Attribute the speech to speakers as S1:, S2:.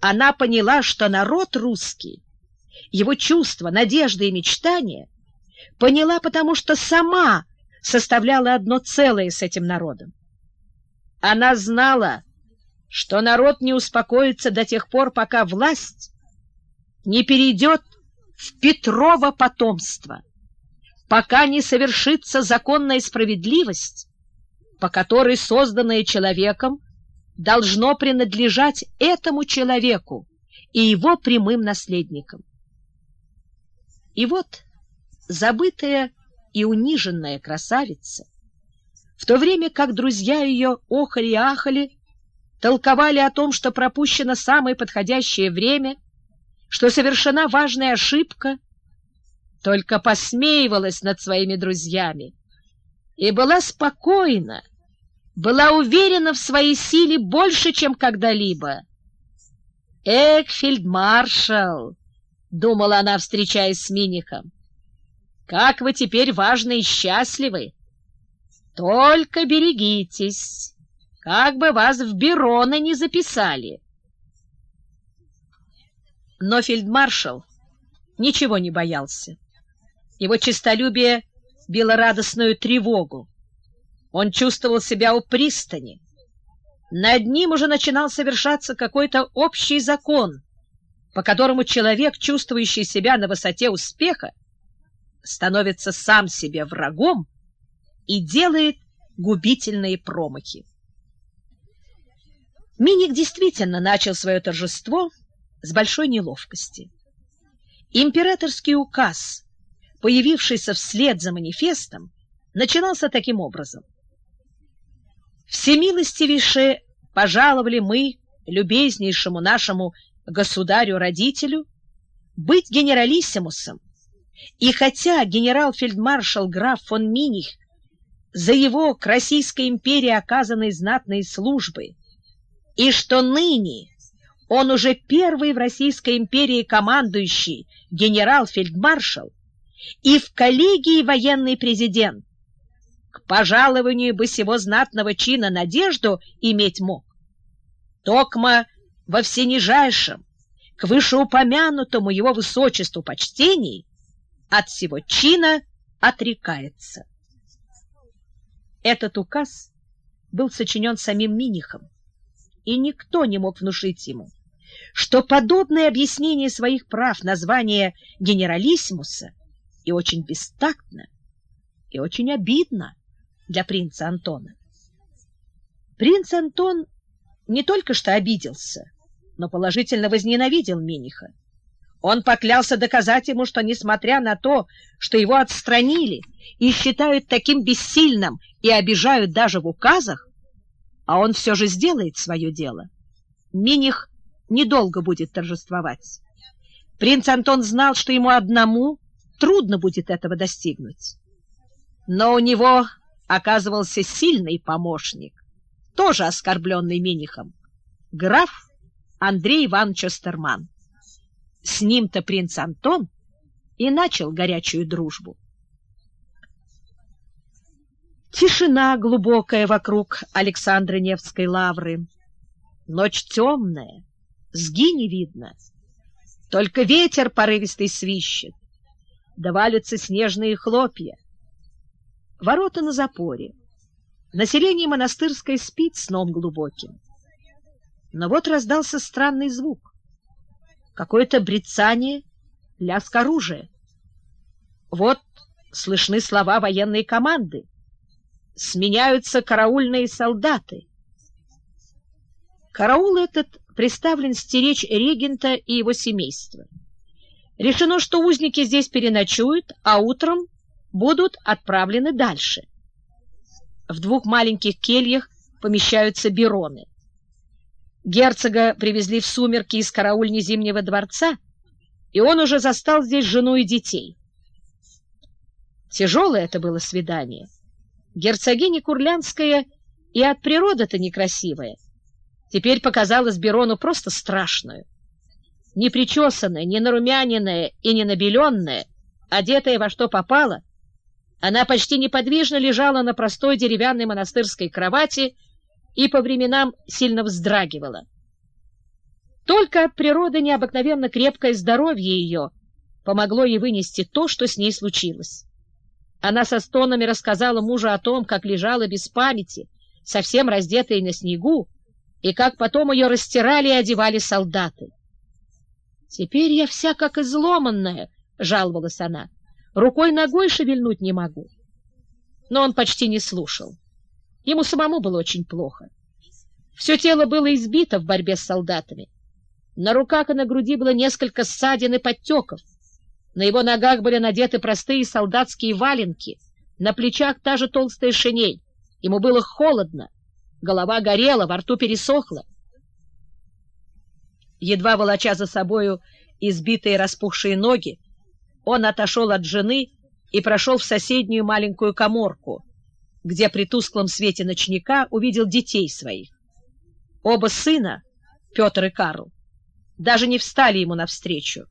S1: она поняла, что народ русский, его чувства, надежды и мечтания поняла, потому что сама составляла одно целое с этим народом. Она знала, что народ не успокоится до тех пор, пока власть не перейдет в Петрово потомство, пока не совершится законная справедливость, по которой созданное человеком должно принадлежать этому человеку и его прямым наследникам. И вот забытая и униженная красавица, в то время как друзья ее охали и ахали, толковали о том, что пропущено самое подходящее время, что совершена важная ошибка, только посмеивалась над своими друзьями и была спокойна, была уверена в своей силе больше, чем когда-либо. «Эх, фельдмаршал!» — думала она, встречаясь с Минихом. «Как вы теперь важны и счастливы! Только берегитесь, как бы вас в Бероны не записали!» Но фельдмаршал ничего не боялся. Его честолюбие било радостную тревогу. Он чувствовал себя у пристани. Над ним уже начинал совершаться какой-то общий закон, по которому человек, чувствующий себя на высоте успеха, становится сам себе врагом и делает губительные промахи. Миник действительно начал свое торжество с большой неловкости. Императорский указ, появившийся вслед за манифестом, начинался таким образом — Всемилостивейше пожаловали мы любезнейшему нашему государю-родителю быть генералиссимусом, и хотя генерал-фельдмаршал граф фон Миних за его к Российской империи оказанной знатной службы, и что ныне он уже первый в Российской империи командующий генерал-фельдмаршал и в коллегии военный президент, к пожалованию бы сего знатного чина надежду иметь мог. Токма во всенижайшем, к вышеупомянутому его высочеству почтений от всего чина отрекается. Этот указ был сочинен самим Минихом, и никто не мог внушить ему, что подобное объяснение своих прав названия генералиссимуса и очень бестактно, и очень обидно для принца Антона. Принц Антон не только что обиделся, но положительно возненавидел Миниха. Он поклялся доказать ему, что, несмотря на то, что его отстранили и считают таким бессильным и обижают даже в указах, а он все же сделает свое дело. Миних недолго будет торжествовать. Принц Антон знал, что ему одному трудно будет этого достигнуть. Но у него оказывался сильный помощник, тоже оскорбленный Минихом, граф Андрей Иванович Остерман. С ним-то принц Антон и начал горячую дружбу. Тишина глубокая вокруг Александры Невской лавры. Ночь темная, сги не видно. Только ветер порывистый свищет. Довалятся снежные хлопья. Ворота на запоре. Население монастырское спит сном глубоким. Но вот раздался странный звук. Какое-то брецание, лязг оружия. Вот слышны слова военной команды. Сменяются караульные солдаты. Караул этот приставлен стеречь регента и его семейства. Решено, что узники здесь переночуют, а утром будут отправлены дальше. В двух маленьких кельях помещаются бироны. Герцога привезли в сумерки из караульни Зимнего дворца, и он уже застал здесь жену и детей. Тяжелое это было свидание. Герцогиня Курлянская и от природы-то некрасивая. Теперь показалась Берону просто страшную. Не причесанная, не нарумяненная и не набеленная, одетая во что попало — она почти неподвижно лежала на простой деревянной монастырской кровати и по временам сильно вздрагивала. Только от природы необыкновенно крепкое здоровье ее помогло ей вынести то, что с ней случилось. Она со стонами рассказала мужу о том, как лежала без памяти, совсем раздетая на снегу, и как потом ее растирали и одевали солдаты. «Теперь я вся как изломанная», — жаловалась она, — «рукой-ногой шевельнуть не могу». Но он почти не слушал. Ему самому было очень плохо. Все тело было избито в борьбе с солдатами. На руках и на груди было несколько ссадин и подтеков. На его ногах были надеты простые солдатские валенки, на плечах та же толстая шинель. Ему было холодно, голова горела, во рту пересохла. Едва волоча за собою избитые распухшие ноги, он отошел от жены и прошел в соседнюю маленькую коморку, где при тусклом свете ночника увидел детей своих. Оба сына, Петр и Карл, даже не встали ему навстречу.